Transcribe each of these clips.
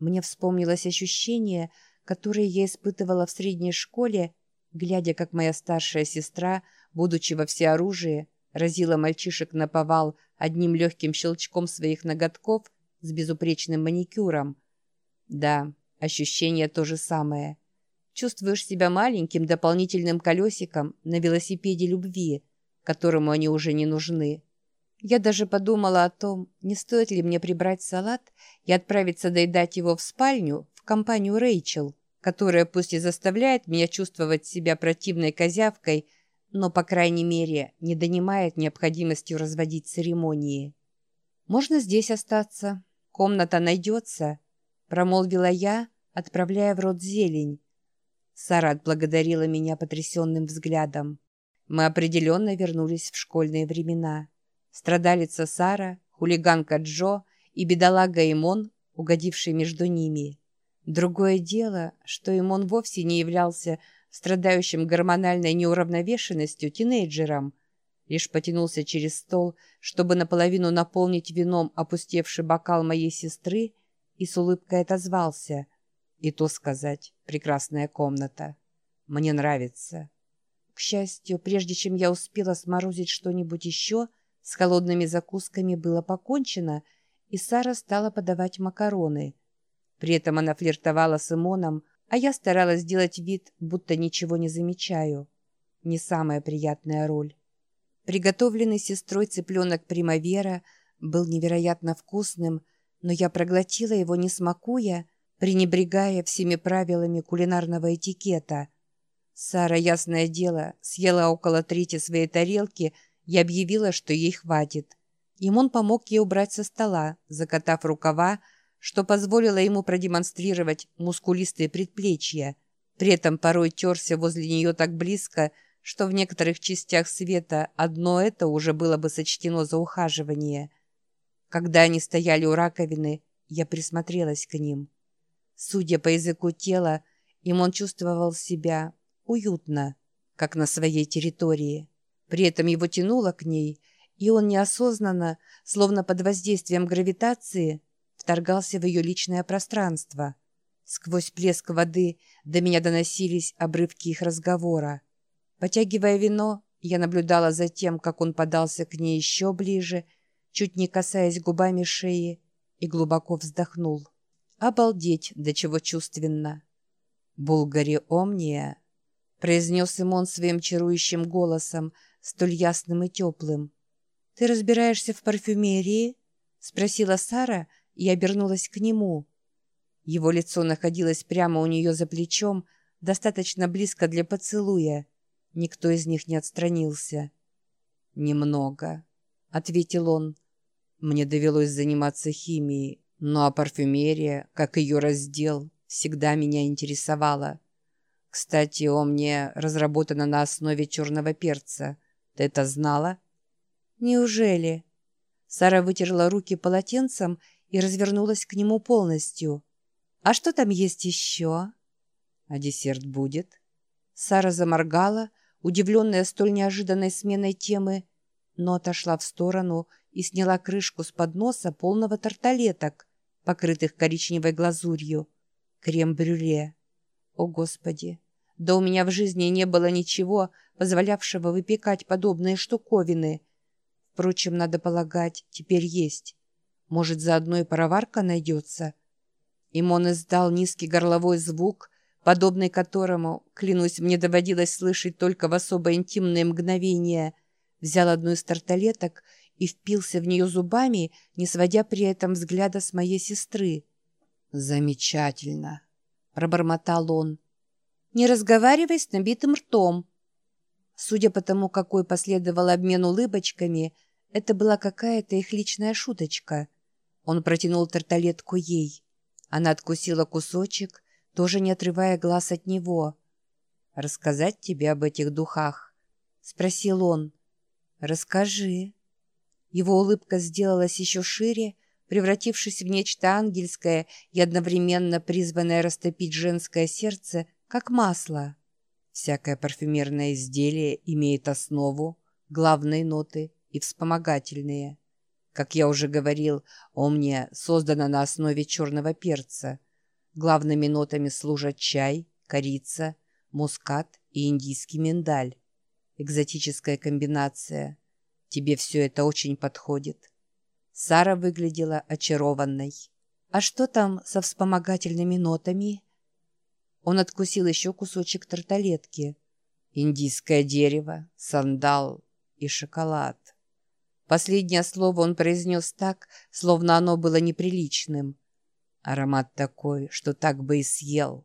Мне вспомнилось ощущение, которое я испытывала в средней школе, глядя, как моя старшая сестра, будучи во всеоружии, разила мальчишек на повал одним легким щелчком своих ноготков с безупречным маникюром. Да, ощущение то же самое. Чувствуешь себя маленьким дополнительным колесиком на велосипеде любви, которому они уже не нужны. Я даже подумала о том, не стоит ли мне прибрать салат и отправиться доедать его в спальню в компанию Рэйчел, которая пусть и заставляет меня чувствовать себя противной козявкой, но, по крайней мере, не донимает необходимостью разводить церемонии. «Можно здесь остаться. Комната найдется», — промолвила я, отправляя в рот зелень. Сара отблагодарила меня потрясенным взглядом. Мы определенно вернулись в школьные времена. Страдалица Сара, хулиганка Джо и бедолага Имон, угодивший между ними. Другое дело, что Имон вовсе не являлся страдающим гормональной неуравновешенностью тинейджером, лишь потянулся через стол, чтобы наполовину наполнить вином опустевший бокал моей сестры и с улыбкой отозвался. И то сказать, прекрасная комната. Мне нравится. К счастью, прежде чем я успела сморозить что-нибудь еще — с холодными закусками было покончено, и Сара стала подавать макароны. При этом она флиртовала с Имоном, а я старалась сделать вид, будто ничего не замечаю. Не самая приятная роль. Приготовленный сестрой цыпленок «Примавера» был невероятно вкусным, но я проглотила его, не смакуя, пренебрегая всеми правилами кулинарного этикета. Сара, ясное дело, съела около трети своей тарелки – я объявила, что ей хватит. Имон помог ей убрать со стола, закатав рукава, что позволило ему продемонстрировать мускулистые предплечья. При этом порой терся возле нее так близко, что в некоторых частях света одно это уже было бы сочтено за ухаживание. Когда они стояли у раковины, я присмотрелась к ним. Судя по языку тела, Имон чувствовал себя уютно, как на своей территории. При этом его тянуло к ней, и он неосознанно, словно под воздействием гравитации, вторгался в ее личное пространство. Сквозь плеск воды до меня доносились обрывки их разговора. Потягивая вино, я наблюдала за тем, как он подался к ней еще ближе, чуть не касаясь губами шеи, и глубоко вздохнул. Обалдеть, до чего чувственно. «Булгари Омния», — произнес Имон своим чарующим голосом, — столь ясным и теплым. «Ты разбираешься в парфюмерии?» — спросила Сара и обернулась к нему. Его лицо находилось прямо у нее за плечом, достаточно близко для поцелуя. Никто из них не отстранился. «Немного», — ответил он. «Мне довелось заниматься химией, ну а парфюмерия, как ее раздел, всегда меня интересовала. Кстати, он мне разработана на основе черного перца — ты это знала?» «Неужели?» Сара вытерла руки полотенцем и развернулась к нему полностью. «А что там есть еще?» «А десерт будет?» Сара заморгала, удивленная столь неожиданной сменой темы, но отошла в сторону и сняла крышку с подноса полного тарталеток, покрытых коричневой глазурью. Крем-брюле. О, Господи! Да у меня в жизни не было ничего, позволявшего выпекать подобные штуковины. Впрочем, надо полагать, теперь есть. Может, заодно и пароварка найдется? Имон издал низкий горловой звук, подобный которому, клянусь, мне доводилось слышать только в особо интимные мгновения, взял одну из тарталеток и впился в нее зубами, не сводя при этом взгляда с моей сестры. «Замечательно!» — пробормотал он. Не разговаривай с набитым ртом. Судя по тому, какой последовал обмен улыбочками, это была какая-то их личная шуточка. Он протянул тарталетку ей. Она откусила кусочек, тоже не отрывая глаз от него. «Рассказать тебе об этих духах?» — спросил он. «Расскажи». Его улыбка сделалась еще шире, превратившись в нечто ангельское и одновременно призванное растопить женское сердце — как масло. Всякое парфюмерное изделие имеет основу, главные ноты и вспомогательные. Как я уже говорил, омния создана на основе черного перца, Главными нотами служат чай, корица, мускат и индийский миндаль. Экзотическая комбинация. Тебе все это очень подходит. Сара выглядела очарованной. «А что там со вспомогательными нотами?» Он откусил еще кусочек тарталетки. «Индийское дерево, сандал и шоколад». Последнее слово он произнес так, словно оно было неприличным. Аромат такой, что так бы и съел.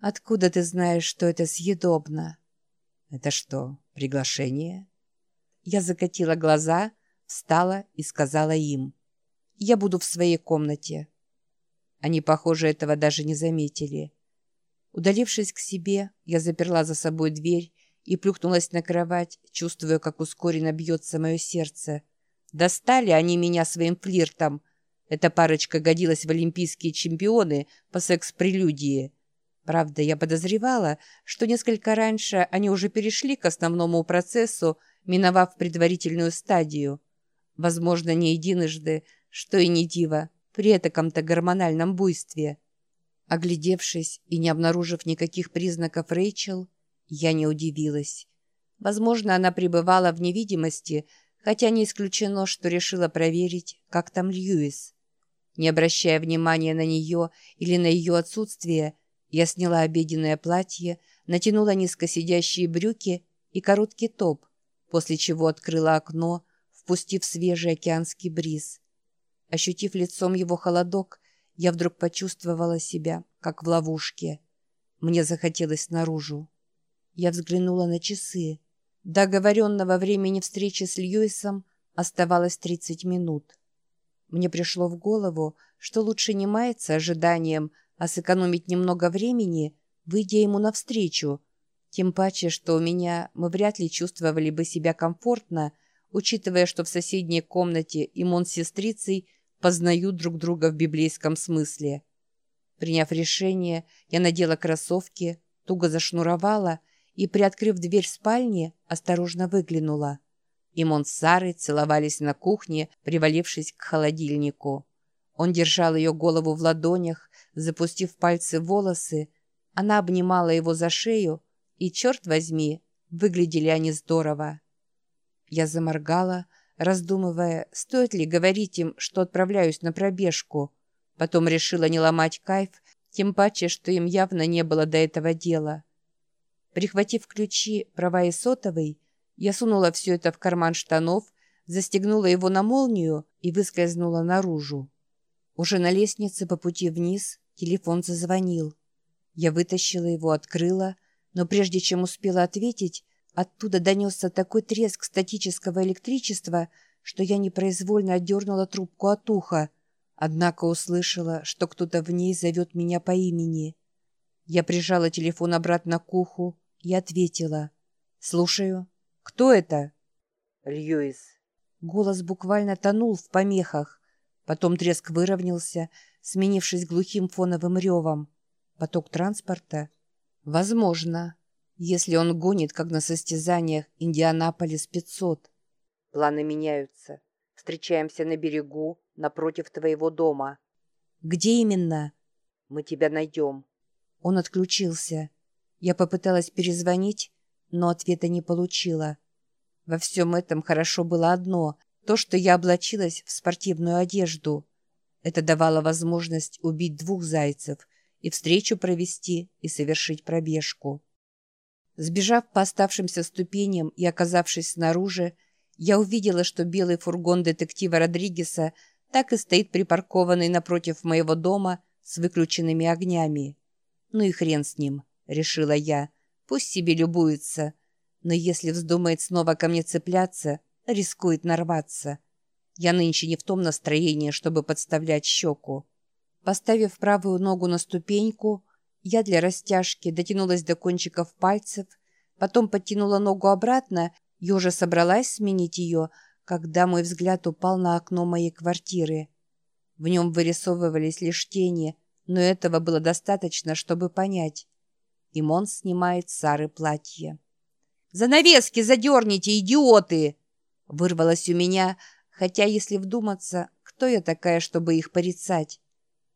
«Откуда ты знаешь, что это съедобно?» «Это что, приглашение?» Я закатила глаза, встала и сказала им. «Я буду в своей комнате». Они, похоже, этого даже не заметили. Удалившись к себе, я заперла за собой дверь и плюхнулась на кровать, чувствуя, как ускоренно бьется мое сердце. Достали они меня своим флиртом. Эта парочка годилась в олимпийские чемпионы по секс-прелюдии. Правда, я подозревала, что несколько раньше они уже перешли к основному процессу, миновав предварительную стадию. Возможно, не единожды, что и не диво, при этаком-то гормональном буйстве. Оглядевшись и не обнаружив никаких признаков Рэйчел, я не удивилась. Возможно, она пребывала в невидимости, хотя не исключено, что решила проверить, как там Льюис. Не обращая внимания на нее или на ее отсутствие, я сняла обеденное платье, натянула низко сидящие брюки и короткий топ, после чего открыла окно, впустив свежий океанский бриз. Ощутив лицом его холодок, я вдруг почувствовала себя, как в ловушке. Мне захотелось наружу. Я взглянула на часы. До оговоренного времени встречи с Льюисом оставалось 30 минут. Мне пришло в голову, что лучше не маяться ожиданием, а сэкономить немного времени, выйдя ему навстречу. Тем паче, что у меня мы вряд ли чувствовали бы себя комфортно, учитывая, что в соседней комнате Имон с сестрицей познают друг друга в библейском смысле. Приняв решение, я надела кроссовки, туго зашнуровала и, приоткрыв дверь спальни, осторожно выглянула. Имон с Сарой целовались на кухне, привалившись к холодильнику. Он держал ее голову в ладонях, запустив пальцы в волосы. Она обнимала его за шею, и, черт возьми, выглядели они здорово. Я заморгала, раздумывая, стоит ли говорить им, что отправляюсь на пробежку. Потом решила не ломать кайф, тем паче, что им явно не было до этого дела. Прихватив ключи, права и сотовый, я сунула все это в карман штанов, застегнула его на молнию и выскользнула наружу. Уже на лестнице по пути вниз телефон зазвонил. Я вытащила его, открыла, но прежде чем успела ответить, оттуда донесся такой треск статического электричества, что я непроизвольно отдернула трубку от уха, однако услышала, что кто-то в ней зовет меня по имени. Я прижала телефон обратно к уху, я ответила. «Слушаю. Кто это?» «Льюис». Голос буквально тонул в помехах. Потом треск выровнялся, сменившись глухим фоновым ревом. Поток транспорта? Возможно, если он гонит, как на состязаниях Индианаполис 500. Планы меняются. Встречаемся на берегу, напротив твоего дома. Где именно? Мы тебя найдем. Он отключился. Я попыталась перезвонить, но ответа не получила. Во всем этом хорошо было одно — то, что я облачилась в спортивную одежду. Это давало возможность убить двух зайцев и встречу провести, и совершить пробежку. Сбежав по оставшимся ступеням и оказавшись снаружи, я увидела, что белый фургон детектива Родригеса так и стоит припаркованный напротив моего дома с выключенными огнями. Ну и хрен с ним. — решила я. «Пусть себе любуется. Но если вздумает снова ко мне цепляться, рискует нарваться. Я нынче не в том настроении, чтобы подставлять щеку». Поставив правую ногу на ступеньку, я для растяжки дотянулась до кончиков пальцев, потом подтянула ногу обратно и уже собралась сменить ее, когда мой взгляд упал на окно моей квартиры. В нем вырисовывались лишь тени, но этого было достаточно, чтобы понять. Имон снимает Сары платье. «Занавески задерните, идиоты!» Вырвалось у меня, хотя, если вдуматься, кто я такая, чтобы их порицать?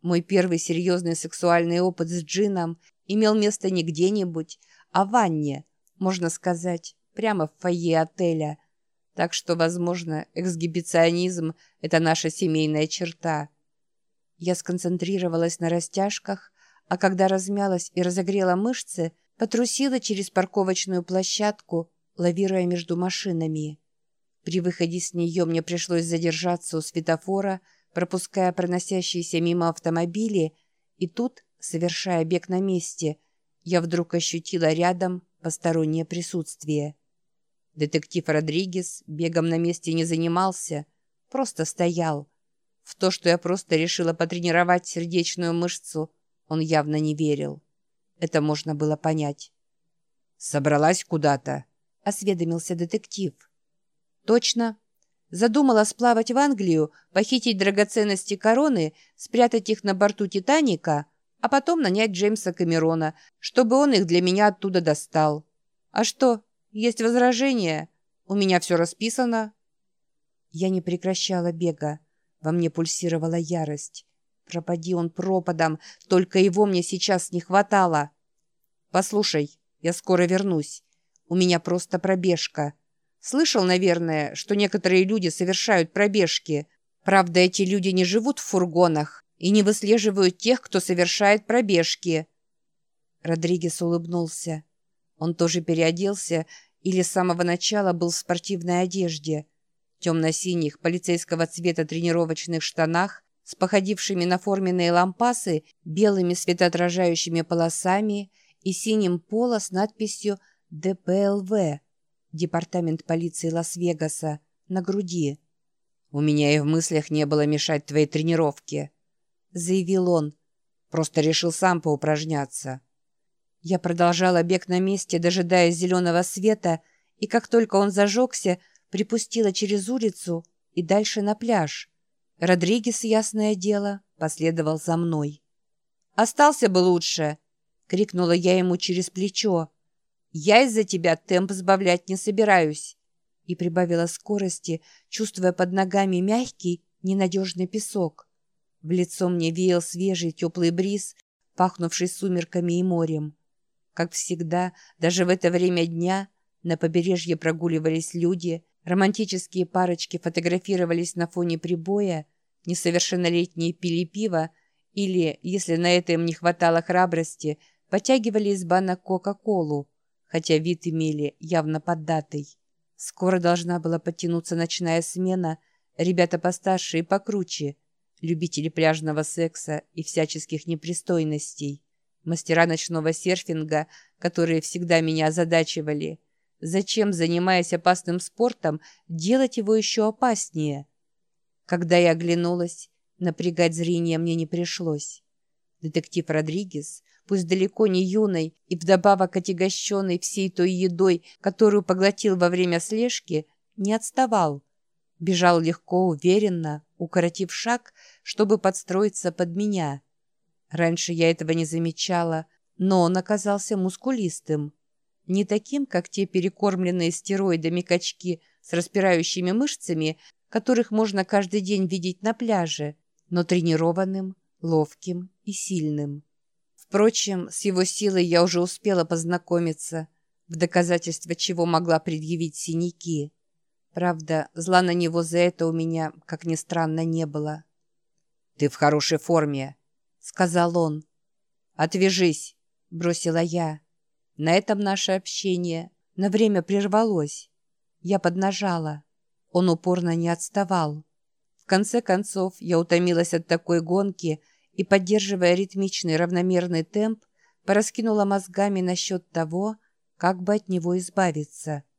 Мой первый серьезный сексуальный опыт с джином имел место не где-нибудь, а в ванне, можно сказать, прямо в фойе отеля. Так что, возможно, эксгибиционизм – это наша семейная черта. Я сконцентрировалась на растяжках, а когда размялась и разогрела мышцы, потрусила через парковочную площадку, лавируя между машинами. При выходе с нее мне пришлось задержаться у светофора, пропуская проносящиеся мимо автомобили, и тут, совершая бег на месте, я вдруг ощутила рядом постороннее присутствие. Детектив Родригес бегом на месте не занимался, просто стоял. В то, что я просто решила потренировать сердечную мышцу, он явно не верил. Это можно было понять. «Собралась куда-то?» — осведомился детектив. «Точно. Задумала сплавать в Англию, похитить драгоценности короны, спрятать их на борту «Титаника», а потом нанять Джеймса Камерона, чтобы он их для меня оттуда достал. А что, есть возражения? У меня все расписано». Я не прекращала бега. Во мне пульсировала ярость. Пропади он пропадом, только его мне сейчас не хватало. «Послушай, я скоро вернусь. У меня просто пробежка. Слышал, наверное, что некоторые люди совершают пробежки. Правда, эти люди не живут в фургонах и не выслеживают тех, кто совершает пробежки». Родригес улыбнулся. Он тоже переоделся или с самого начала был в спортивной одежде. Темно-синих полицейского цвета тренировочных штанах с походившими на форменные лампасы белыми светоотражающими полосами и синим поло с надписью «ДПЛВ» Департамент полиции Лас-Вегаса на груди. «У меня и в мыслях не было мешать твоей тренировке», — заявил он. «Просто решил сам поупражняться». Я продолжала бег на месте, дожидаясь зеленого света, и как только он зажегся, припустила через улицу и дальше на пляж. Родригес, ясное дело, последовал за мной. «Остался бы лучше!» — крикнула я ему через плечо. «Я из-за тебя темп сбавлять не собираюсь!» И прибавила скорости, чувствуя под ногами мягкий, ненадежный песок. В лицо мне веял свежий теплый бриз, пахнувший сумерками и морем. Как всегда, даже в это время дня на побережье прогуливались люди, романтические парочки фотографировались на фоне прибоя, несовершеннолетние пили пиво или, если на это им не хватало храбрости, потягивали из банок Кока-Колу, хотя вид имели явно поддатый. Скоро должна была подтянуться ночная смена, ребята постарше и покруче, любители пляжного секса и всяческих непристойностей мастера ночного серфинга, которые всегда меня озадачивали. Зачем, занимаясь опасным спортом, делать его еще опаснее? Когда я оглянулась, напрягать зрение мне не пришлось. Детектив Родригес, пусть далеко не юный и вдобавок отягощенный всей той едой, которую поглотил во время слежки, не отставал. Бежал легко, уверенно, укоротив шаг, чтобы подстроиться под меня — Раньше я этого не замечала, но он оказался мускулистым. Не таким, как те перекормленные стероидами качки с распирающими мышцами, которых можно каждый день видеть на пляже, но тренированным, ловким и сильным. Впрочем, с его силой я уже успела познакомиться, в доказательство чего могла предъявить синяки. Правда, зла на него за это у меня, как ни странно, не было. «Ты в хорошей форме», сказал он. «Отвяжись», — бросила я. На этом наше общение на время прервалось. Я поднажала. Он упорно не отставал. В конце концов, я утомилась от такой гонки и, поддерживая ритмичный равномерный темп, пораскинула мозгами насчет того, как бы от него избавиться —